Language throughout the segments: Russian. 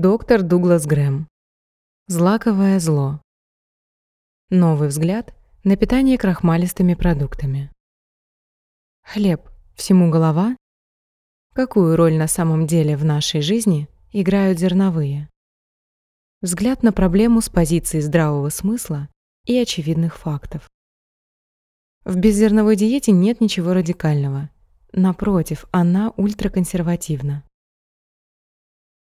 Доктор Дуглас Грэм. Злаковое зло. Новый взгляд на питание крахмалистыми продуктами. Хлеб всему голова? Какую роль на самом деле в нашей жизни играют зерновые? Взгляд на проблему с позиции здравого смысла и очевидных фактов. В беззерновой диете нет ничего радикального. Напротив, она ультраконсервативна.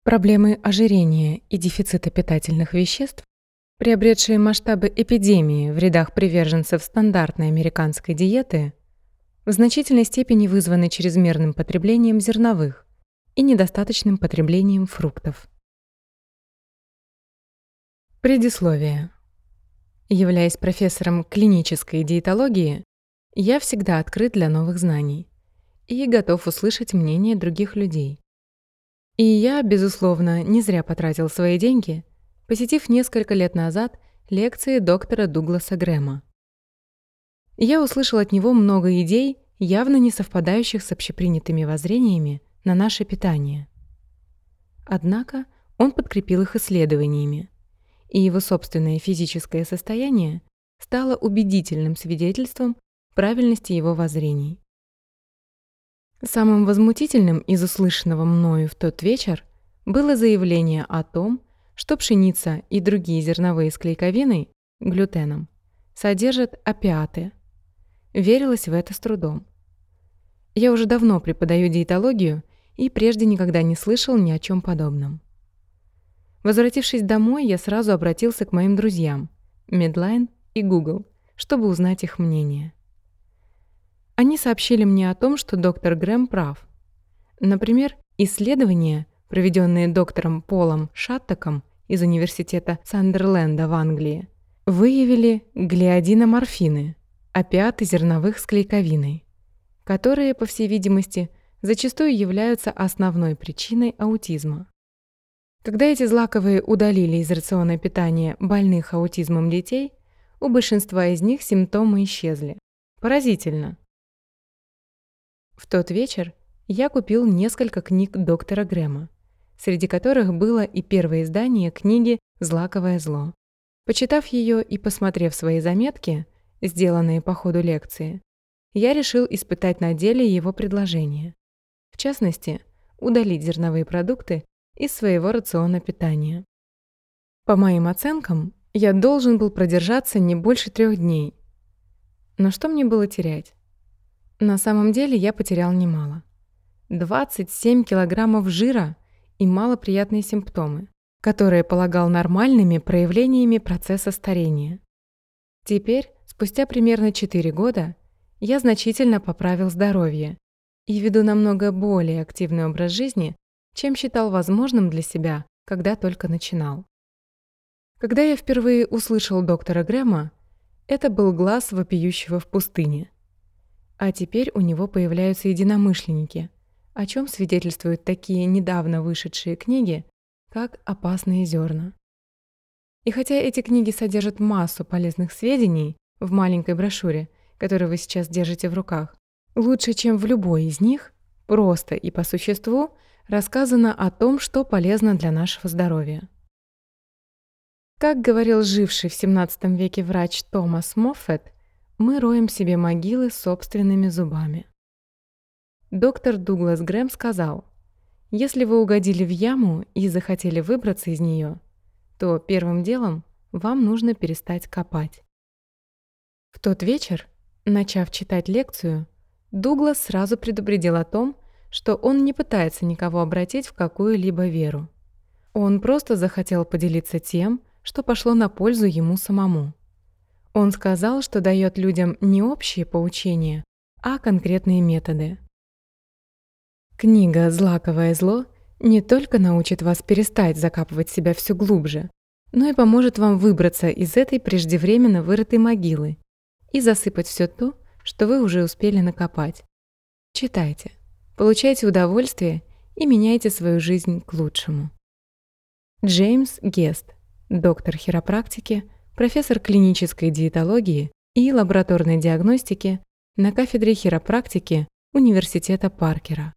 Проблемы ожирения и дефицита питательных веществ, приобретшие масштабы эпидемии в рядах приверженцев стандартной американской диеты, в значительной степени вызваны чрезмерным потреблением зерновых и недостаточным потреблением фруктов. Предисловие. Являясь профессором клинической диетологии, я всегда открыт для новых знаний и готов услышать мнение других людей. И я, безусловно, не зря потратил свои деньги, посетив несколько лет назад лекции доктора Дугласа Грэма. Я услышал от него много идей, явно не совпадающих с общепринятыми воззрениями на наше питание. Однако он подкрепил их исследованиями, и его собственное физическое состояние стало убедительным свидетельством правильности его воззрений. Самым возмутительным из услышанного мною в тот вечер было заявление о том, что пшеница и другие зерновые с клейковиной, глютеном, содержат опиаты. Верилось в это с трудом. Я уже давно преподаю диетологию и прежде никогда не слышал ни о чем подобном. Возвратившись домой, я сразу обратился к моим друзьям, Medline и Google, чтобы узнать их мнение. Они сообщили мне о том, что доктор Грэм прав. Например, исследования, проведенные доктором Полом Шаттаком из Университета Сандерленда в Англии, выявили глиадиноморфины, опиаты зерновых с клейковиной, которые, по всей видимости, зачастую являются основной причиной аутизма. Когда эти злаковые удалили из рациона питания больных аутизмом детей, у большинства из них симптомы исчезли. Поразительно. В тот вечер я купил несколько книг доктора Грэма, среди которых было и первое издание книги «Злаковое зло». Почитав ее и посмотрев свои заметки, сделанные по ходу лекции, я решил испытать на деле его предложение. В частности, удалить зерновые продукты из своего рациона питания. По моим оценкам, я должен был продержаться не больше трех дней. Но что мне было терять? На самом деле я потерял немало. 27 килограммов жира и малоприятные симптомы, которые полагал нормальными проявлениями процесса старения. Теперь, спустя примерно 4 года, я значительно поправил здоровье и веду намного более активный образ жизни, чем считал возможным для себя, когда только начинал. Когда я впервые услышал доктора Грэма, это был глаз вопиющего в пустыне – а теперь у него появляются единомышленники, о чем свидетельствуют такие недавно вышедшие книги, как «Опасные зерна». И хотя эти книги содержат массу полезных сведений в маленькой брошюре, которую вы сейчас держите в руках, лучше, чем в любой из них, просто и по существу рассказано о том, что полезно для нашего здоровья. Как говорил живший в XVII веке врач Томас Моффет, мы роем себе могилы собственными зубами. Доктор Дуглас Грэм сказал, если вы угодили в яму и захотели выбраться из нее, то первым делом вам нужно перестать копать. В тот вечер, начав читать лекцию, Дуглас сразу предупредил о том, что он не пытается никого обратить в какую-либо веру. Он просто захотел поделиться тем, что пошло на пользу ему самому. Он сказал, что дает людям не общие поучения, а конкретные методы. Книга «Злаковое зло» не только научит вас перестать закапывать себя все глубже, но и поможет вам выбраться из этой преждевременно вырытой могилы и засыпать все то, что вы уже успели накопать. Читайте, получайте удовольствие и меняйте свою жизнь к лучшему. Джеймс Гест, доктор хиропрактики, профессор клинической диетологии и лабораторной диагностики на кафедре хиропрактики Университета Паркера.